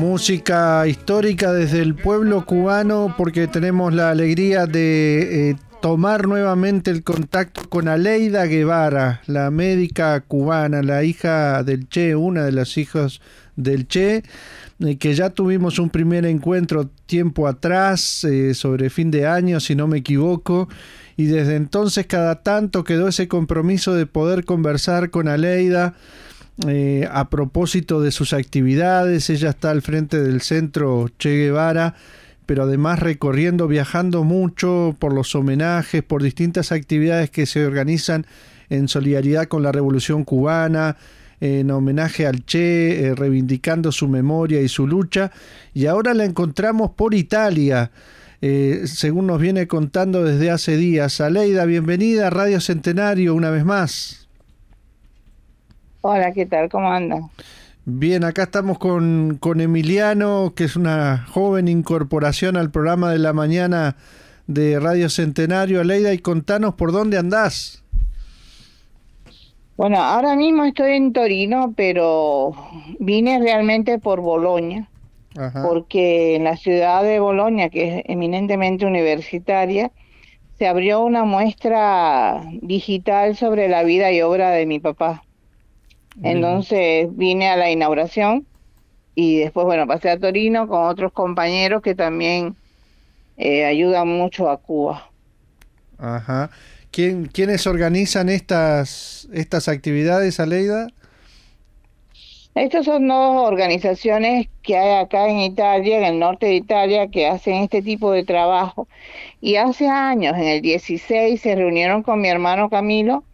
Música histórica desde el pueblo cubano porque tenemos la alegría de eh, tomar nuevamente el contacto con Aleida Guevara, la médica cubana, la hija del Che, una de las hijas del Che, eh, que ya tuvimos un primer encuentro tiempo atrás, eh, sobre fin de año, si no me equivoco, y desde entonces cada tanto quedó ese compromiso de poder conversar con Aleida eh, a propósito de sus actividades. Ella está al frente del centro Che Guevara, pero además recorriendo, viajando mucho por los homenajes, por distintas actividades que se organizan en solidaridad con la Revolución Cubana, en homenaje al Che, eh, reivindicando su memoria y su lucha. Y ahora la encontramos por Italia. Eh, según nos viene contando desde hace días. Aleida, bienvenida a Radio Centenario una vez más. Hola, ¿qué tal? ¿Cómo andan? Bien, acá estamos con, con Emiliano, que es una joven incorporación al programa de la mañana de Radio Centenario. Aleida, y contanos por dónde andás. Bueno, ahora mismo estoy en Torino, pero vine realmente por Bolonia, porque en la ciudad de Bolonia, que es eminentemente universitaria, se abrió una muestra digital sobre la vida y obra de mi papá. Entonces vine a la inauguración y después, bueno, pasé a Torino con otros compañeros que también eh, ayudan mucho a Cuba. Ajá. ¿Quién, ¿Quiénes organizan estas, estas actividades, Aleida? Estas son dos organizaciones que hay acá en Italia, en el norte de Italia, que hacen este tipo de trabajo. Y hace años, en el 16, se reunieron con mi hermano Camilo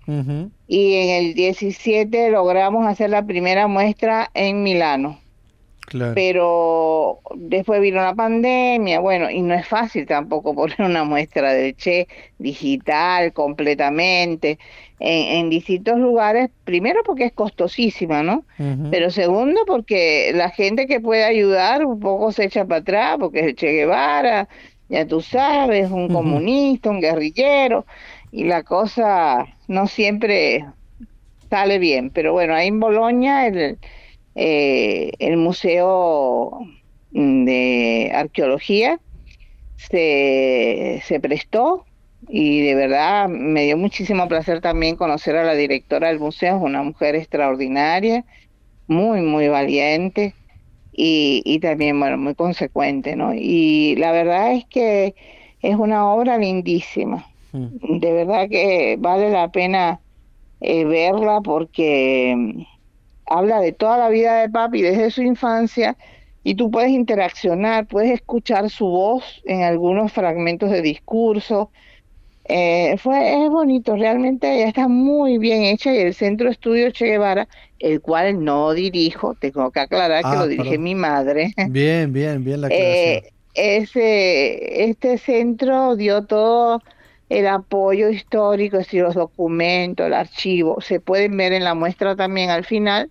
y en el 17 logramos hacer la primera muestra en Milano. Pero después vino la pandemia, bueno, y no es fácil tampoco poner una muestra de Che digital completamente en, distintos lugares, primero porque es costosísima, ¿no? Pero segundo porque la gente que puede ayudar un poco se echa para atrás, porque es el Che Guevara, ya tú sabes, un comunista, un guerrillero, y la cosa no siempre sale bien. Pero bueno, ahí en Boloña el eh, el Museo de Arqueología se, se prestó y de verdad me dio muchísimo placer también conocer a la directora del museo, es una mujer extraordinaria, muy, muy valiente y, y también, bueno, muy consecuente, ¿no? Y la verdad es que es una obra lindísima, mm. de verdad que vale la pena eh, verla porque habla de toda la vida de papi desde su infancia y tú puedes interaccionar, puedes escuchar su voz en algunos fragmentos de discurso. Eh, fue, es bonito, realmente ya está muy bien hecha y el Centro Estudio Che Guevara, el cual no dirijo, tengo que aclarar que ah, lo dirige mi madre. Bien, bien, bien la eh, ese, este centro dio todo el apoyo histórico, es decir, los documentos, el archivo, se pueden ver en la muestra también al final,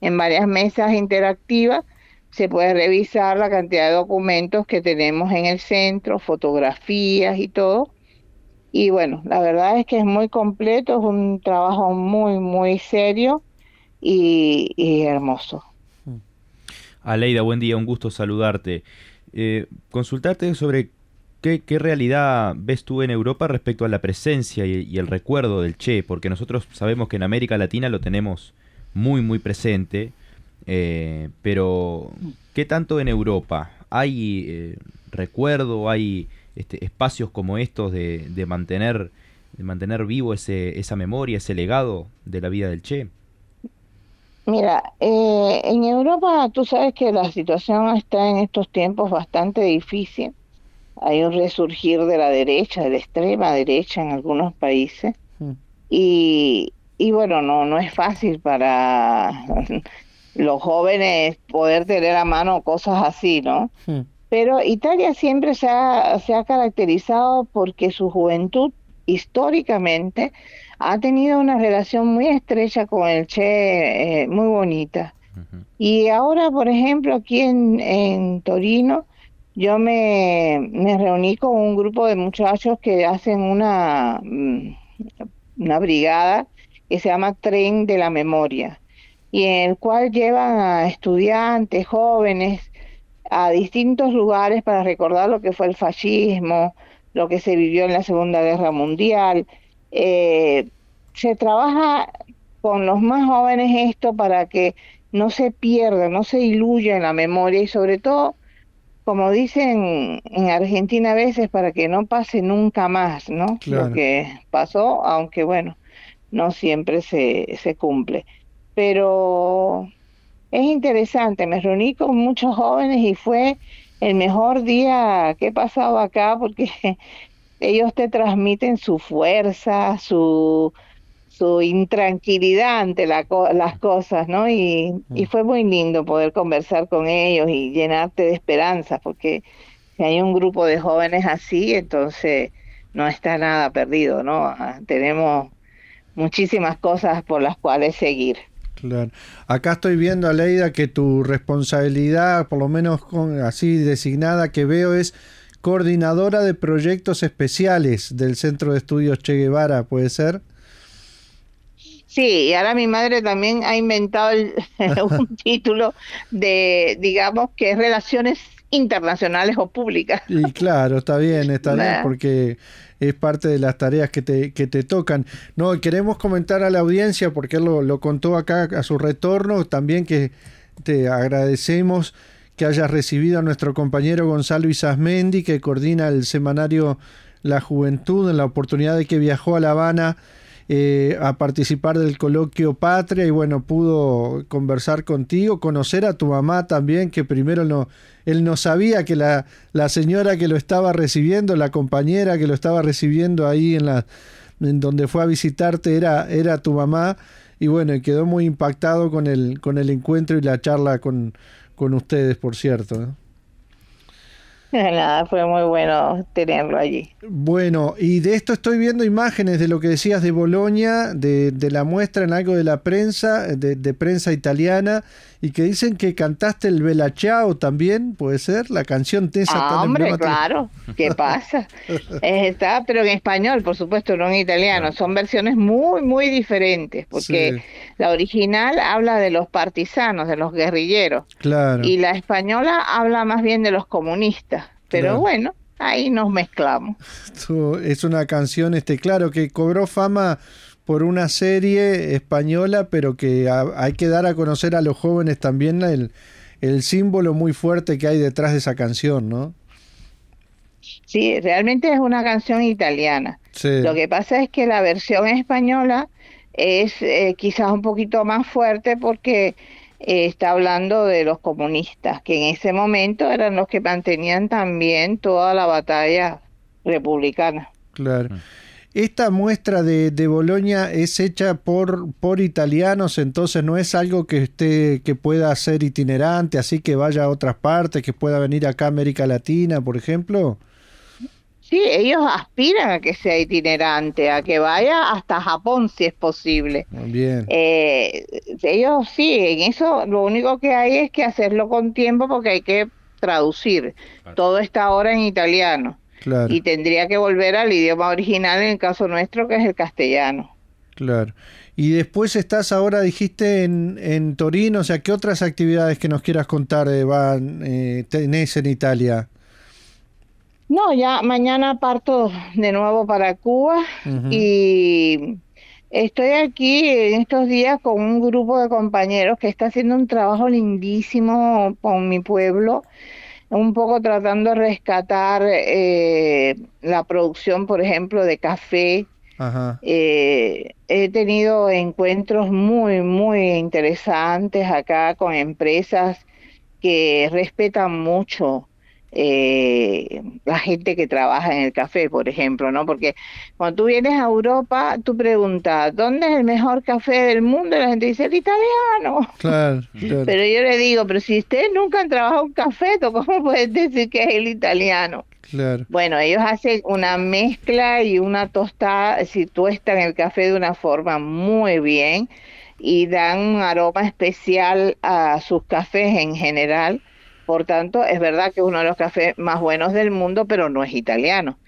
en varias mesas interactivas, se puede revisar la cantidad de documentos que tenemos en el centro, fotografías y todo. Y bueno, la verdad es que es muy completo, es un trabajo muy, muy serio y, hermoso. Aleida, buen día, un gusto saludarte. Eh, consultarte sobre ¿Qué, realidad ves tú en Europa respecto a la presencia y, el recuerdo del Che? Porque nosotros sabemos que en América Latina lo tenemos muy, muy presente, eh, pero ¿qué tanto en Europa? ¿Hay eh, recuerdo, hay este, espacios como estos de, mantener, de mantener vivo ese, esa memoria, ese legado de la vida del Che? Mira, eh, en Europa tú sabes que la situación está en estos tiempos bastante difícil hay un resurgir de la derecha, de la extrema derecha en algunos países. Mm. Y, y bueno, no, no es fácil para los jóvenes poder tener a mano cosas así, ¿no? Mm. Pero Italia siempre se ha, se ha caracterizado porque su juventud históricamente ha tenido una relación muy estrecha con el Che, eh, muy bonita. Y ahora, por ejemplo, aquí en, en Torino, yo me, reuní con un grupo de muchachos que hacen una, mm, brigada que se llama Tren de la Memoria y en el cual llevan a estudiantes, jóvenes, a distintos lugares para recordar lo que fue el fascismo, lo que se vivió en la Segunda Guerra Mundial. Eh, se trabaja con los más jóvenes esto para que no se pierda, no se diluya en la memoria y sobre todo, como dicen en Argentina a veces, para que no pase nunca más, ¿no? Lo que pasó, aunque bueno, no siempre se, se cumple. Pero es interesante, me reuní con muchos jóvenes y fue el mejor día que he pasado acá porque ellos te transmiten su fuerza, su, su intranquilidad ante las cosas, ¿no? Y, y, mm. fue muy lindo poder conversar con ellos y llenarte de esperanza, porque si hay un grupo de jóvenes así, entonces no está nada perdido, ¿no? Ah, tenemos muchísimas cosas por las cuales seguir. Claro. Acá estoy viendo, Aleida, que tu responsabilidad, por lo menos con, así designada que veo, es coordinadora de proyectos especiales del Centro de Estudios Che Guevara, ¿puede ser? Sí, y ahora mi madre también ha inventado un título de, digamos, que es Relaciones Internacionales o Públicas. Y claro, está bien, está bien, porque es parte de las tareas que te, que te tocan. No, queremos comentar a la audiencia, porque él lo, lo contó acá a su retorno, también que te agradecemos que hayas recibido a nuestro compañero Gonzalo Isasmendi, que coordina el semanario La Juventud, en la oportunidad de que viajó a La Habana eh, a participar del coloquio Patria y bueno, pudo conversar contigo, conocer a tu mamá también, que primero no, él no sabía que la, la señora que lo estaba recibiendo, la compañera que lo estaba recibiendo ahí en la en donde fue a visitarte era, era tu mamá y bueno, quedó muy impactado con el, con el encuentro y la charla con, con ustedes, por cierto. Nada, fue muy bueno tenerlo allí. Bueno, y de esto estoy viendo imágenes de lo que decías de Bolonia, de, de la muestra en algo de la prensa, de, prensa italiana, y que dicen que cantaste el Bella Ciao también, ¿puede ser? La canción Tesa ah, hombre, claro, ¿qué pasa? Está, pero en español, por supuesto, no en italiano. Son versiones muy, muy diferentes, porque la original habla de los partisanos, de los guerrilleros. Claro. Y la española habla más bien de los comunistas. Pero bueno, ahí nos mezclamos. Es una canción, este, claro, que cobró fama por una serie española, pero que hay que dar a conocer a los jóvenes también el, el símbolo muy fuerte que hay detrás de esa canción, ¿no? Sí, realmente es una canción italiana. Lo que pasa es que la versión española es eh, quizás un poquito más fuerte porque eh, está hablando de los comunistas, que en ese momento eran los que mantenían también toda la batalla republicana. Claro. Esta muestra de, de Bolonia es hecha por, por italianos, entonces no es algo que esté, que pueda ser itinerante, así que vaya a otras partes, que pueda venir acá a América Latina, por ejemplo. Sí, ellos aspiran a que sea itinerante, a que vaya hasta Japón si es posible. bien. Eh, ellos sí, en eso lo único que hay es que hacerlo con tiempo porque hay que traducir. Todo está ahora en italiano. Claro. Y tendría que volver al idioma original en el caso nuestro, que es el castellano. Claro. Y después estás ahora, dijiste, en, en Torino, o sea, ¿qué otras actividades que nos quieras contar eh, van, eh, tenés en Italia? No, ya mañana parto de nuevo para Cuba y estoy aquí en estos días con un grupo de compañeros que está haciendo un trabajo lindísimo con mi pueblo, un poco tratando de rescatar eh, la producción, por ejemplo, de café. Eh, he tenido encuentros muy, muy interesantes acá con empresas que respetan mucho eh, la gente que trabaja en el café, por ejemplo, ¿no? Porque cuando tú vienes a Europa, tú preguntas, ¿dónde es el mejor café del mundo? Y la gente dice, el italiano. Claro, Pero yo le digo, pero si ustedes nunca han trabajado un café, ¿cómo pueden decir que es el italiano? Claro. Bueno, ellos hacen una mezcla y una tostada, si tuestan el café de una forma muy bien y dan un aroma especial a sus cafés en general por tanto, es verdad que es uno de los cafés más buenos del mundo, pero no es italiano.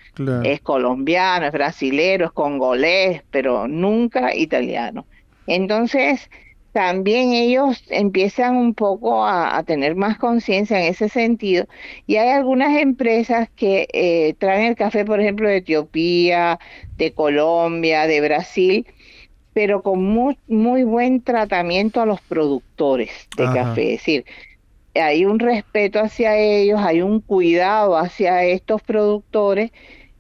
Es colombiano, es brasilero, es congolés, pero nunca italiano. Entonces, también ellos empiezan un poco a, tener más conciencia en ese sentido. Y hay algunas empresas que eh, traen el café, por ejemplo, de Etiopía, de Colombia, de Brasil, pero con muy, muy buen tratamiento a los productores de café. Es decir, hay un respeto hacia ellos, hay un cuidado hacia estos productores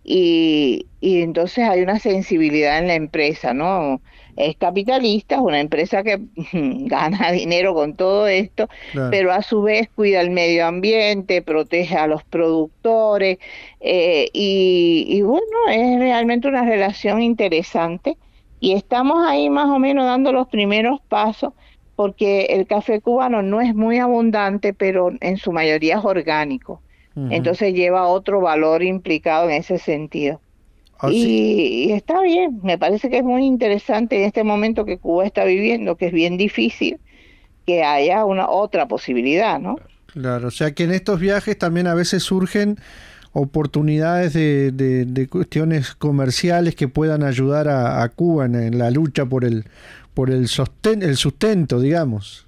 y, y entonces hay una sensibilidad en la empresa, ¿no? es capitalista, es una empresa que gana dinero con todo esto, pero a su vez cuida el medio ambiente, protege a los productores eh, y, y, bueno, es realmente una relación interesante y estamos ahí más o menos dando los primeros pasos porque el café cubano no es muy abundante, pero en su mayoría es orgánico. Entonces lleva otro valor implicado en ese sentido. Ah, y, está bien, me parece que es muy interesante en este momento que Cuba está viviendo, que es bien difícil, que haya una otra posibilidad, ¿no? Claro, o sea que en estos viajes también a veces surgen oportunidades de, de, cuestiones comerciales que puedan ayudar a, Cuba en, la lucha por el por el, el sustento, digamos.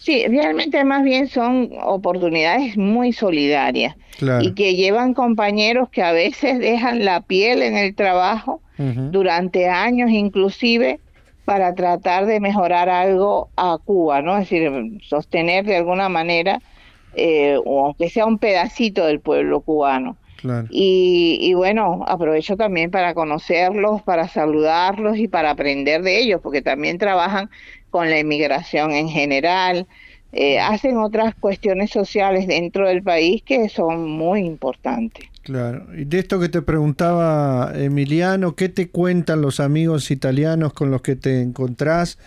Sí, realmente más bien son oportunidades muy solidarias y que llevan compañeros que a veces dejan la piel en el trabajo durante años inclusive para tratar de mejorar algo a Cuba, ¿no? Es decir, sostener de alguna manera, eh, o aunque sea un pedacito del pueblo cubano. Y, y, bueno, aprovecho también para conocerlos, para saludarlos y para aprender de ellos, porque también trabajan con la inmigración en general, eh, hacen otras cuestiones sociales dentro del país que son muy importantes. Claro, y de esto que te preguntaba Emiliano, ¿qué te cuentan los amigos italianos con los que te encontrás?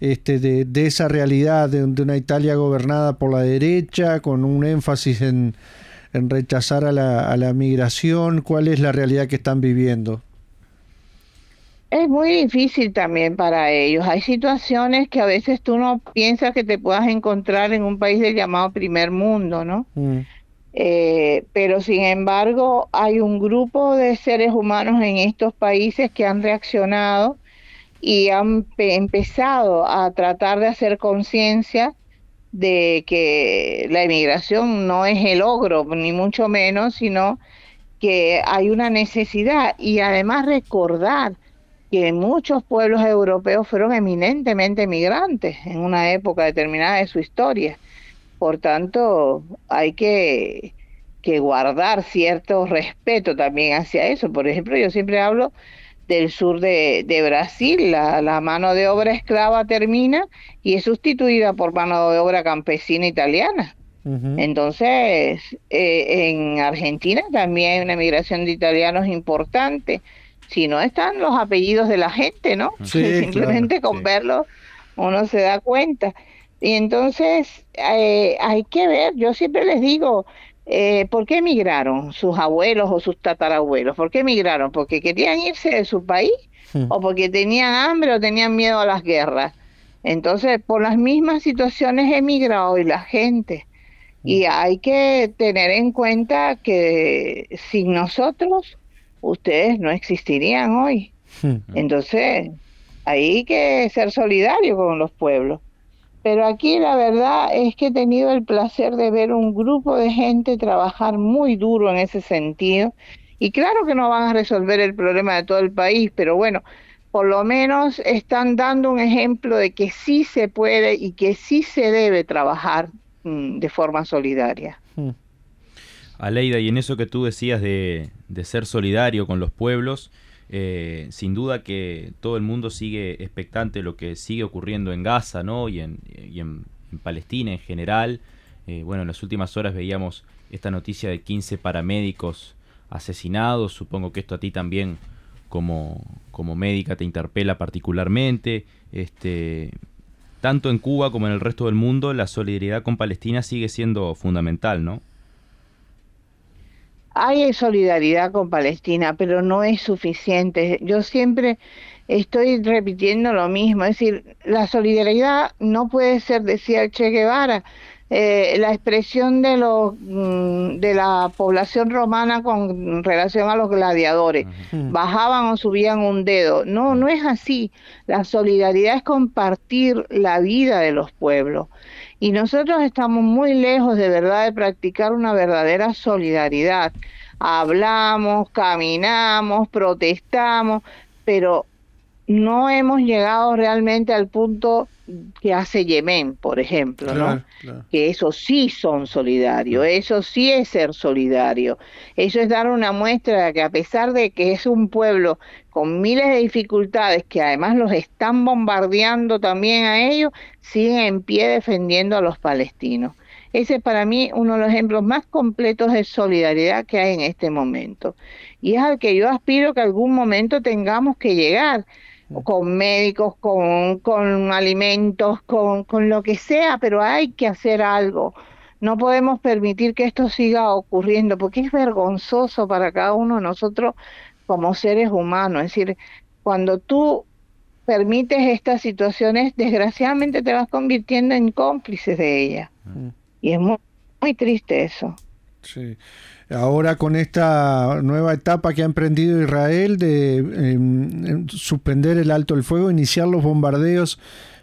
Este, de, de esa realidad de, de, una Italia gobernada por la derecha, con un énfasis en, en rechazar a la, a la migración, ¿cuál es la realidad que están viviendo? es muy difícil también para ellos. Hay situaciones que a veces tú no piensas que te puedas encontrar en un país del llamado primer mundo, ¿no? Mm. Eh, pero sin embargo hay un grupo de seres humanos en estos países que han reaccionado y han empezado a tratar de hacer conciencia de que la inmigración no es el logro, ni mucho menos, sino que hay una necesidad y además recordar que muchos pueblos europeos fueron eminentemente migrantes en una época determinada de su historia. Por tanto, hay que, que guardar cierto respeto también hacia eso. Por ejemplo, yo siempre hablo del sur de, de Brasil, la, la, mano de obra esclava termina y es sustituida por mano de obra campesina italiana. Entonces, eh, en Argentina también hay una migración de italianos importante si no están los apellidos de la gente, ¿no? Simplemente con verlo uno se da cuenta. Y entonces eh, hay que ver, yo siempre les digo, eh, ¿por qué emigraron sus abuelos o sus tatarabuelos? ¿Por qué emigraron? ¿Porque querían irse de su país? Hmm. ¿O porque tenían hambre o tenían miedo a las guerras? Entonces, por las mismas situaciones emigrado hoy la gente. Y hmm. hay que tener en cuenta que sin nosotros ustedes no existirían hoy. Hmm. Entonces, hay que ser solidario con los pueblos. Pero aquí la verdad es que he tenido el placer de ver un grupo de gente trabajar muy duro en ese sentido. Y claro que no van a resolver el problema de todo el país, pero bueno, por lo menos están dando un ejemplo de que sí se puede y que sí se debe trabajar mm, de forma solidaria. Hmm. Aleida, y en eso que tú decías de, ser solidario con los pueblos, eh, sin duda que todo el mundo sigue expectante de lo que sigue ocurriendo en Gaza ¿no? y, en, Palestina en general. Eh, bueno, en las últimas horas veíamos esta noticia de 15 paramédicos asesinados. Supongo que esto a ti también como, como médica te interpela particularmente. Este, tanto en Cuba como en el resto del mundo, la solidaridad con Palestina sigue siendo fundamental, ¿no? Hay solidaridad con Palestina, pero no es suficiente. Yo siempre estoy repitiendo lo mismo, es decir, la solidaridad no puede ser, decía Che Guevara, eh, la expresión de, los, mm, de la población romana con relación a los gladiadores. Bajaban o subían un dedo. No, no es así. La solidaridad es compartir la vida de los pueblos. Y nosotros estamos muy lejos de verdad de practicar una verdadera solidaridad. Hablamos, caminamos, protestamos, pero no hemos llegado realmente al punto que hace Yemen, por ejemplo, ¿no? Que eso sí son solidarios, eso sí es ser solidario, eso es dar una muestra de que a pesar de que es un pueblo con miles de dificultades, que además los están bombardeando también a ellos, siguen en pie defendiendo a los palestinos. Ese es para mí uno de los ejemplos más completos de solidaridad que hay en este momento. Y es al que yo aspiro que algún momento tengamos que llegar con médicos, con, con alimentos, con, con lo que sea, pero hay que hacer algo. No podemos permitir que esto siga ocurriendo porque es vergonzoso para cada uno de nosotros como seres humanos. Es decir, cuando tú permites estas situaciones, desgraciadamente te vas convirtiendo en cómplices de ellas. Mm. Y es muy, muy triste eso. Sí. Ahora con esta nueva etapa que ha emprendido Israel de em, em, suspender el alto el fuego, iniciar los bombardeos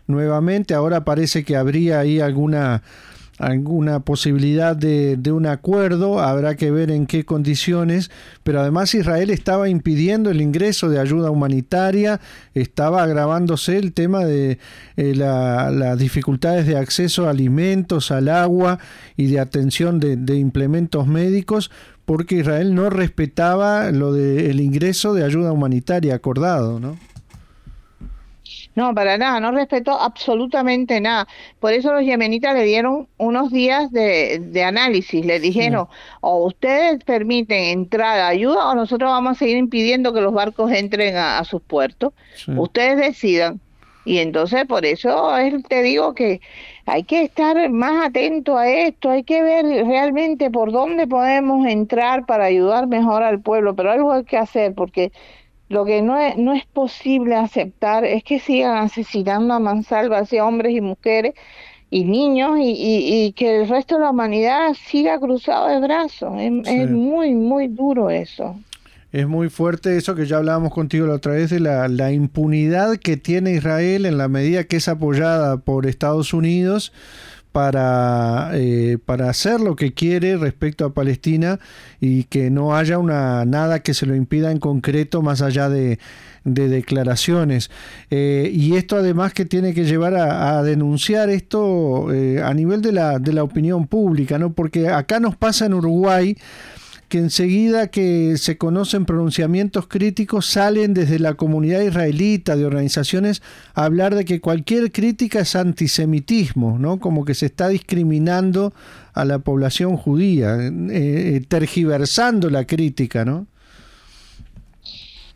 nuevamente, ahora parece que habría ahí alguna alguna posibilidad de, de, un acuerdo, habrá que ver en qué condiciones, pero además Israel estaba impidiendo el ingreso de ayuda humanitaria, estaba agravándose el tema de eh, las dificultades de acceso a alimentos, al agua y de atención de, de implementos médicos, porque Israel no respetaba lo del ingreso de ayuda humanitaria acordado, ¿no? No, para nada, no respetó absolutamente nada. Por eso los yemenitas le dieron unos días de, de análisis, le dijeron, o ustedes permiten entrar a ayuda o nosotros vamos a seguir impidiendo que los barcos entren a, sus puertos. Ustedes decidan. Y entonces por eso es, te digo que hay que estar más atento a esto, hay que ver realmente por dónde podemos entrar para ayudar mejor al pueblo, pero algo hay que hacer porque lo que no es, no es posible aceptar es que sigan asesinando a mansalva hacia hombres y mujeres y niños y, y, que el resto de la humanidad siga cruzado de brazos. Es, muy, muy duro eso. Es muy fuerte eso que ya hablábamos contigo la otra vez de la, la impunidad que tiene Israel en la medida que es apoyada por Estados Unidos para, eh, para hacer lo que quiere respecto a Palestina y que no haya una nada que se lo impida en concreto más allá de, declaraciones. Eh, y esto además que tiene que llevar a, denunciar esto eh, a nivel de la, de la opinión pública, ¿no? porque acá nos pasa en Uruguay que enseguida que se conocen pronunciamientos críticos salen desde la comunidad israelita de organizaciones a hablar de que cualquier crítica es antisemitismo, ¿no? Como que se está discriminando a la población judía, eh, eh, tergiversando la crítica, ¿no?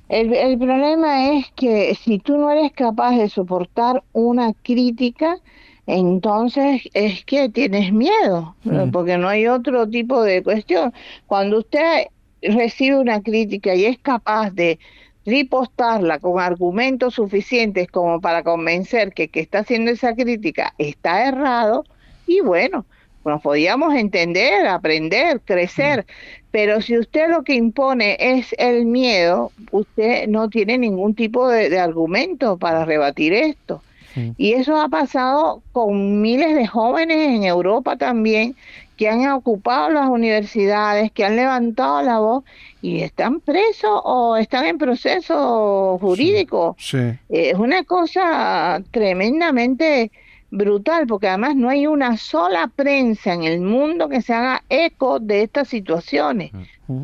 El, el problema es que si tú no eres capaz de soportar una crítica, entonces es que tienes miedo, porque no hay otro tipo de cuestión. Cuando usted recibe una crítica y es capaz de ripostarla con argumentos suficientes como para convencer que que está haciendo esa crítica está errado, y bueno, nos podíamos entender, aprender, crecer, pero si usted lo que impone es el miedo, usted no tiene ningún tipo de argumento para rebatir esto. Y eso ha pasado con miles de jóvenes en Europa también que han ocupado las universidades, que han levantado la voz y están presos o están en proceso jurídico. es una cosa tremendamente brutal, porque además no hay una sola prensa en el mundo que se haga eco de estas situaciones.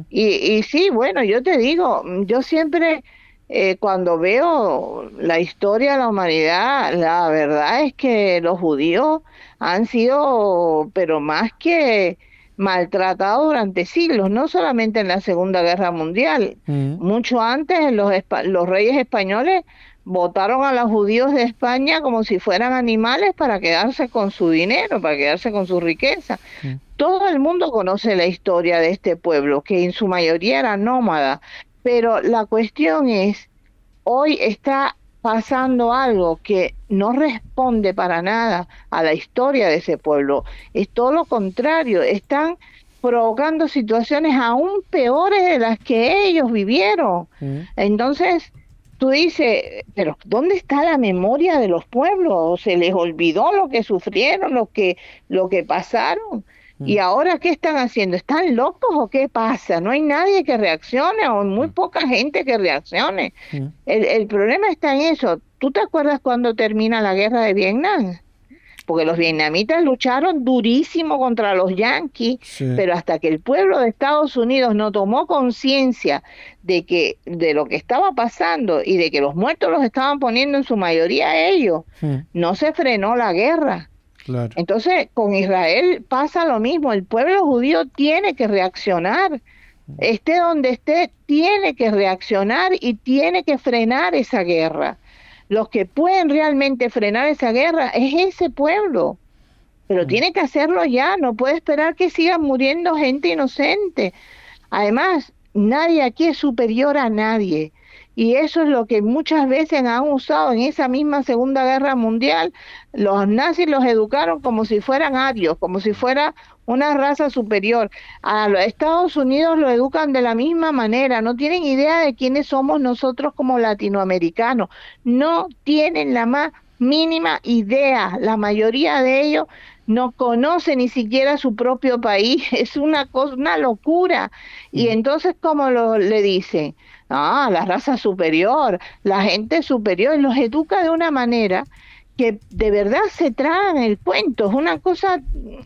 y, y sí, bueno, yo te digo, yo siempre eh, cuando veo la historia de la humanidad, la verdad es que los judíos han sido, pero más que maltratados durante siglos, no solamente en la Segunda Guerra Mundial, mm. mucho antes los, los reyes españoles votaron a los judíos de España como si fueran animales para quedarse con su dinero, para quedarse con su riqueza. Mm. Todo el mundo conoce la historia de este pueblo, que en su mayoría era nómada, pero la cuestión es, hoy está pasando algo que no responde para nada a la historia de ese pueblo. Es todo lo contrario, están provocando situaciones aún peores de las que ellos vivieron. Mm. Entonces, tú dices, pero ¿dónde está la memoria de los pueblos? ¿Se les olvidó lo que sufrieron, lo que, lo que pasaron? ¿Y mm. ahora qué están haciendo? ¿Están locos o qué pasa? No hay nadie que reaccione o muy mm. poca gente que reaccione. El, el problema está en eso. ¿Tú te acuerdas cuando termina la guerra de Vietnam? porque los vietnamitas lucharon durísimo contra los yanquis, pero hasta que el pueblo de Estados Unidos no tomó conciencia de que de lo que estaba pasando y de que los muertos los estaban poniendo en su mayoría ellos, no se frenó la guerra. Entonces, con Israel pasa lo mismo, el pueblo judío tiene que reaccionar. Esté donde esté, tiene que reaccionar y tiene que frenar esa guerra los que pueden realmente frenar esa guerra es ese pueblo. Pero mm. tiene que hacerlo ya, no puede esperar que siga muriendo gente inocente. Además, nadie aquí es superior a nadie. Y eso es lo que muchas veces han usado en esa misma Segunda Guerra Mundial. Los nazis los educaron como si fueran arios, como si fuera una raza superior. A los Estados Unidos lo educan de la misma manera, no tienen idea de quiénes somos nosotros como latinoamericanos, no tienen la más mínima idea, la mayoría de ellos no conocen ni siquiera su propio país, es una cosa, una locura. Y mm. entonces, ¿cómo lo, le dicen? Ah, la raza superior, la gente superior, los educa de una manera que de verdad se tragan el cuento, es una cosa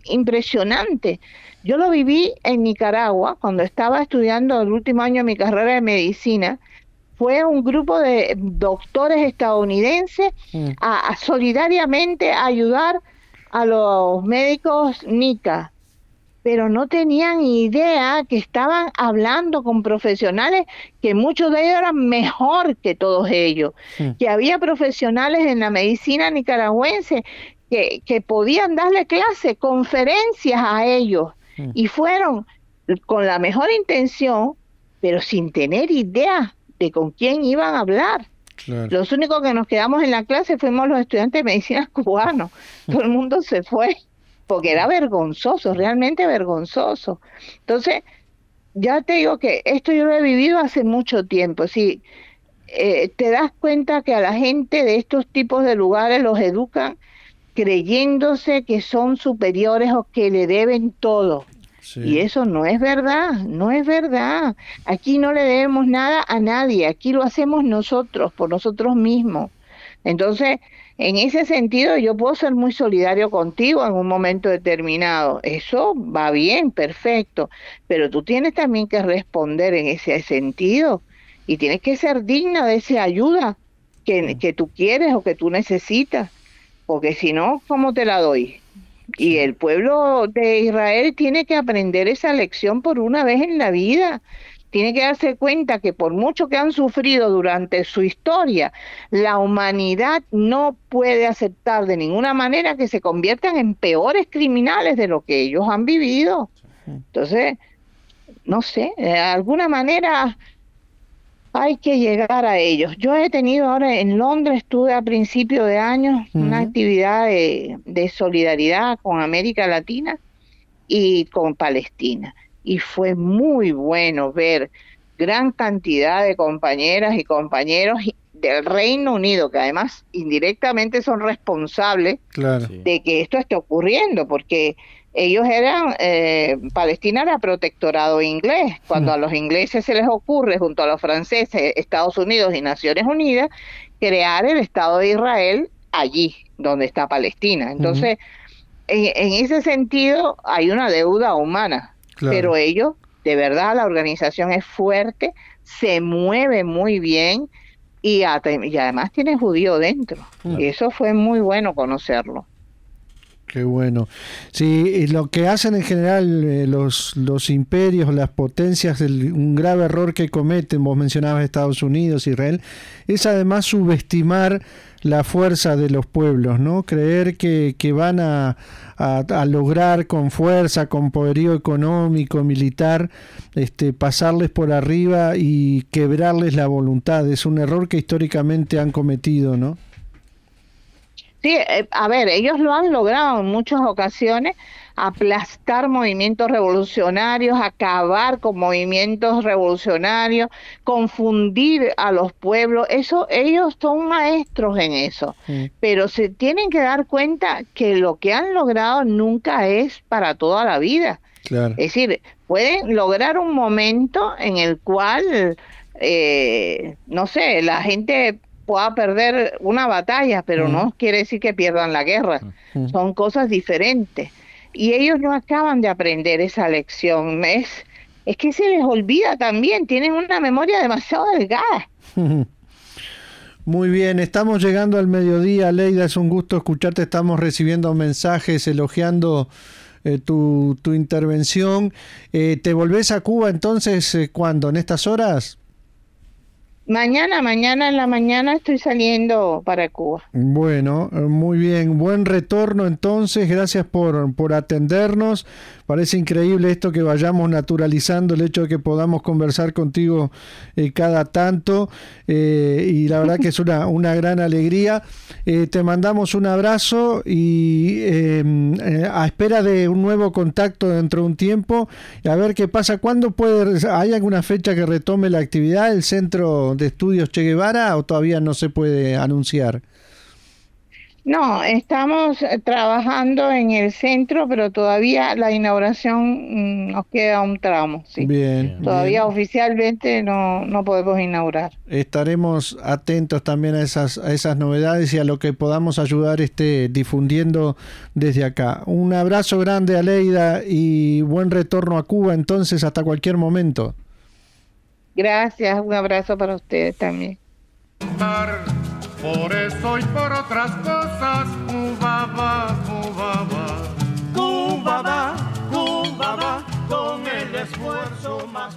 impresionante. Yo lo viví en Nicaragua cuando estaba estudiando el último año de mi carrera de medicina. Fue un grupo de doctores estadounidenses mm. a, solidariamente ayudar a los médicos NICA pero no tenían idea que estaban hablando con profesionales que muchos de ellos eran mejor que todos ellos, que había profesionales en la medicina nicaragüense que, que podían darle clase, conferencias a ellos, y fueron con la mejor intención, pero sin tener idea de con quién iban a hablar. Los únicos que nos quedamos en la clase fuimos los estudiantes de medicina cubanos. Todo el mundo se fue porque era vergonzoso, realmente vergonzoso. Entonces, ya te digo que esto yo lo he vivido hace mucho tiempo, sí. Eh, te das cuenta que a la gente de estos tipos de lugares los educan creyéndose que son superiores o que le deben todo. Y eso no es verdad, no es verdad. Aquí no le debemos nada a nadie, aquí lo hacemos nosotros, por nosotros mismos. Entonces, en ese sentido, yo puedo ser muy solidario contigo en un momento determinado. Eso va bien, perfecto. Pero tú tienes también que responder en ese sentido y tienes que ser digna de esa ayuda que, que tú quieres o que tú necesitas. Porque si no, ¿cómo te la doy? Y el pueblo de Israel tiene que aprender esa lección por una vez en la vida tiene que darse cuenta que por mucho que han sufrido durante su historia, la humanidad no puede aceptar de ninguna manera que se conviertan en peores criminales de lo que ellos han vivido. Entonces, no sé, de alguna manera hay que llegar a ellos. Yo he tenido ahora en Londres, estuve a principio de año una actividad de, de solidaridad con América Latina y con Palestina y fue muy bueno ver gran cantidad de compañeras y compañeros del Reino Unido, que además indirectamente son responsables de que esto esté ocurriendo, porque ellos eran, eh, Palestina era protectorado inglés. Cuando mm. a los ingleses se les ocurre, junto a los franceses, Estados Unidos y Naciones Unidas, crear el Estado de Israel allí, donde está Palestina. Entonces, en ese sentido, hay una deuda humana pero ellos, de verdad, la organización es fuerte, se mueve muy bien y, además tiene judío dentro. Y eso fue muy bueno conocerlo. Qué bueno. Sí, lo que hacen en general eh, los, los imperios, las potencias, un grave error que cometen, vos mencionabas Estados Unidos, Israel, es además subestimar la fuerza de los pueblos, ¿no? Creer que, que van a, a, lograr con fuerza, con poderío económico, militar, este, pasarles por arriba y quebrarles la voluntad. Es un error que históricamente han cometido, ¿no? Sí, eh, a ver, ellos lo han logrado en muchas ocasiones, aplastar movimientos revolucionarios, acabar con movimientos revolucionarios, confundir a los pueblos. Eso, ellos son maestros en eso. Pero se tienen que dar cuenta que lo que han logrado nunca es para toda la vida. Es decir, pueden lograr un momento en el cual, eh, no sé, la gente pueda perder una batalla, pero no quiere decir que pierdan la guerra. Son cosas diferentes. Y ellos no acaban de aprender esa lección. Es, es que se les olvida también, tienen una memoria demasiado delgada. Muy bien, estamos llegando al mediodía, Leida, es un gusto escucharte, estamos recibiendo mensajes elogiando eh, tu, tu, intervención. Eh, ¿Te volvés a Cuba entonces eh, cuándo? ¿En estas horas? Mañana, mañana en la mañana estoy saliendo para Cuba. Bueno, muy bien. Buen retorno entonces. Gracias por, por atendernos. Parece increíble esto que vayamos naturalizando el hecho de que podamos conversar contigo eh, cada tanto eh, y la verdad que es una, una gran alegría. Eh, te mandamos un abrazo y em, a espera de un nuevo contacto dentro de un tiempo y a ver qué pasa. ¿Cuándo puede, hay alguna fecha que retome la actividad el Centro de Estudios Che Guevara o todavía no se puede anunciar? No, estamos eh, trabajando en el centro, pero todavía la inauguración mm, nos queda un tramo. ¿sí? Bien. Todavía oficialmente no, no podemos inaugurar. Estaremos atentos también a esas, a esas novedades y a lo que podamos ayudar este, difundiendo desde acá. Un abrazo grande a Leida y buen retorno a Cuba entonces hasta cualquier momento. Gracias, un abrazo para ustedes también. Por eso y por otras cosas, Cuba va, Cuba va. Cuba va, Cuba va, con el esfuerzo más